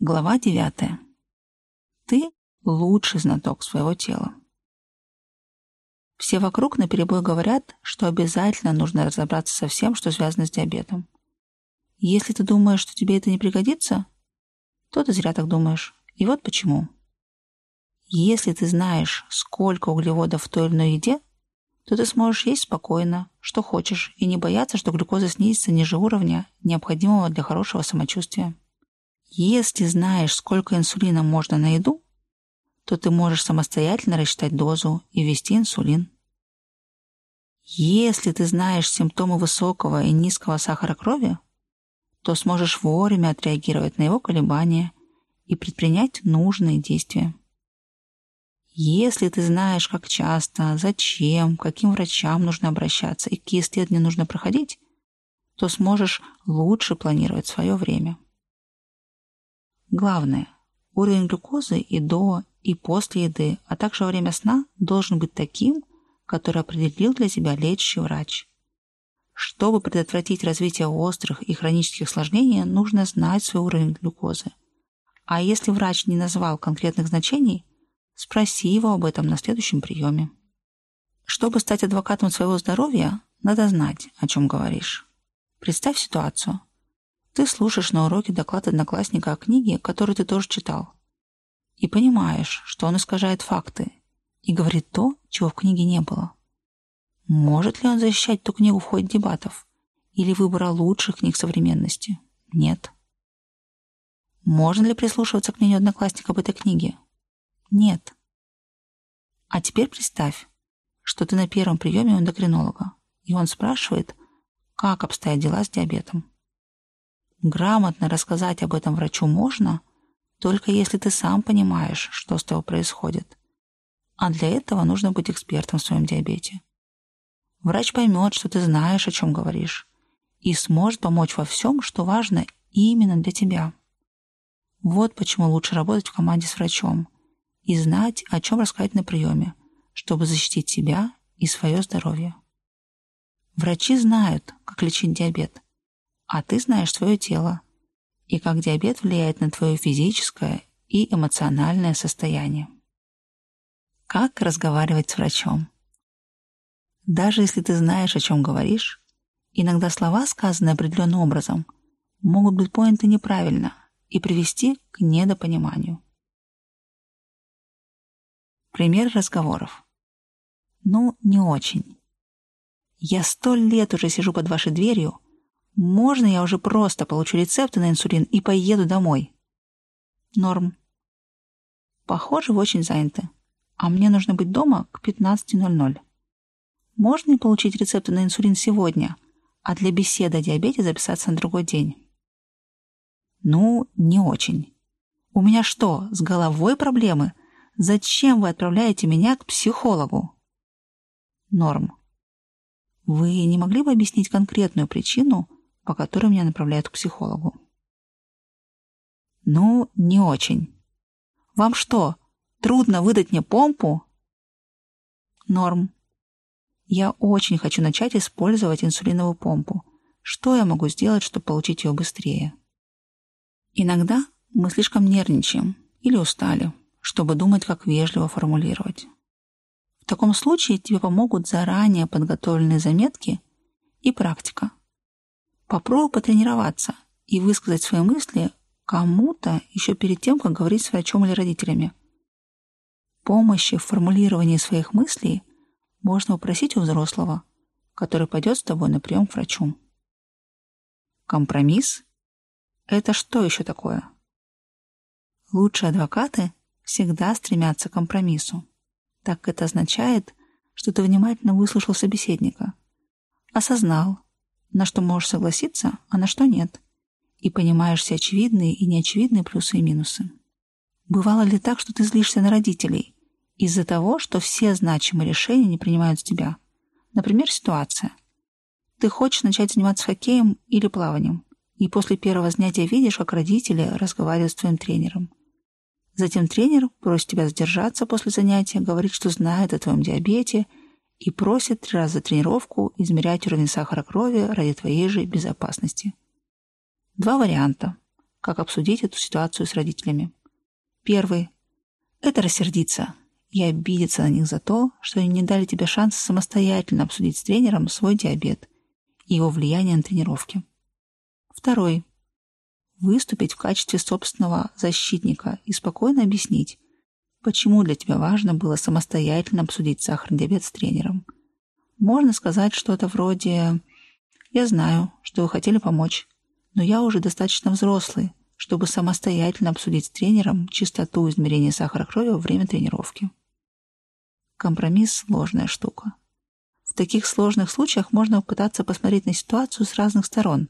Глава девятая. Ты лучший знаток своего тела. Все вокруг наперебой говорят, что обязательно нужно разобраться со всем, что связано с диабетом. Если ты думаешь, что тебе это не пригодится, то ты зря так думаешь. И вот почему. Если ты знаешь, сколько углеводов в той или иной еде, то ты сможешь есть спокойно, что хочешь, и не бояться, что глюкоза снизится ниже уровня, необходимого для хорошего самочувствия. Если знаешь, сколько инсулина можно на еду, то ты можешь самостоятельно рассчитать дозу и ввести инсулин. Если ты знаешь симптомы высокого и низкого сахара крови, то сможешь вовремя отреагировать на его колебания и предпринять нужные действия. Если ты знаешь, как часто, зачем, каким врачам нужно обращаться и какие исследования нужно проходить, то сможешь лучше планировать свое время. Главное, уровень глюкозы и до, и после еды, а также во время сна должен быть таким, который определил для себя лечащий врач. Чтобы предотвратить развитие острых и хронических осложнений, нужно знать свой уровень глюкозы. А если врач не назвал конкретных значений, спроси его об этом на следующем приеме. Чтобы стать адвокатом своего здоровья, надо знать, о чем говоришь. Представь ситуацию. Ты слушаешь на уроке доклад одноклассника о книге, которую ты тоже читал. И понимаешь, что он искажает факты и говорит то, чего в книге не было. Может ли он защищать ту книгу в ходе дебатов? Или выбора лучших книг современности? Нет. Можно ли прислушиваться к мнению одноклассника об этой книге? Нет. А теперь представь, что ты на первом приеме у эндокринолога, и он спрашивает, как обстоят дела с диабетом. Грамотно рассказать об этом врачу можно, только если ты сам понимаешь, что с тобой происходит. А для этого нужно быть экспертом в своем диабете. Врач поймет, что ты знаешь, о чем говоришь, и сможет помочь во всем, что важно именно для тебя. Вот почему лучше работать в команде с врачом и знать, о чем рассказать на приеме, чтобы защитить себя и свое здоровье. Врачи знают, как лечить диабет – а ты знаешь свое тело и как диабет влияет на твое физическое и эмоциональное состояние. Как разговаривать с врачом? Даже если ты знаешь, о чем говоришь, иногда слова, сказанные определенным образом, могут быть поняты неправильно и привести к недопониманию. Пример разговоров. Ну, не очень. Я сто лет уже сижу под вашей дверью, можно я уже просто получу рецепты на инсулин и поеду домой? Норм. Похоже, вы очень заняты. А мне нужно быть дома к 15.00. Можно ли получить рецепты на инсулин сегодня, а для беседы о диабете записаться на другой день? Ну, не очень. У меня что, с головой проблемы? Зачем вы отправляете меня к психологу? Норм. Вы не могли бы объяснить конкретную причину, по которой меня направляют к психологу. Ну, не очень. Вам что, трудно выдать мне помпу? Норм. Я очень хочу начать использовать инсулиновую помпу. Что я могу сделать, чтобы получить ее быстрее? Иногда мы слишком нервничаем или устали, чтобы думать, как вежливо формулировать. В таком случае тебе помогут заранее подготовленные заметки и практика. Попробуй потренироваться и высказать свои мысли кому-то еще перед тем, как говорить с врачом или родителями. Помощи в формулировании своих мыслей можно попросить у взрослого, который пойдет с тобой на прием к врачу. Компромисс – это что еще такое? Лучшие адвокаты всегда стремятся к компромиссу, так это означает, что ты внимательно выслушал собеседника, осознал, на что можешь согласиться, а на что нет, и понимаешь все очевидные и неочевидные плюсы и минусы. Бывало ли так, что ты злишься на родителей из-за того, что все значимые решения не принимают с тебя? Например, ситуация. Ты хочешь начать заниматься хоккеем или плаванием, и после первого занятия видишь, как родители разговаривают с твоим тренером. Затем тренер просит тебя задержаться после занятия, говорит, что знает о твоем диабете – и просит три раза за тренировку измерять уровень сахара крови ради твоей же безопасности. Два варианта, как обсудить эту ситуацию с родителями. Первый – это рассердиться и обидеться на них за то, что они не дали тебе шанс самостоятельно обсудить с тренером свой диабет и его влияние на тренировки. Второй – выступить в качестве собственного защитника и спокойно объяснить, почему для тебя важно было самостоятельно обсудить сахарный диабет с тренером. Можно сказать что-то вроде «Я знаю, что вы хотели помочь, но я уже достаточно взрослый, чтобы самостоятельно обсудить с тренером частоту измерения сахара крови во время тренировки». Компромисс – сложная штука. В таких сложных случаях можно попытаться посмотреть на ситуацию с разных сторон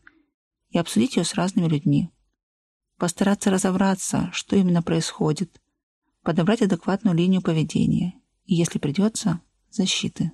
и обсудить ее с разными людьми. Постараться разобраться, что именно происходит, подобрать адекватную линию поведения и, если придется, защиты.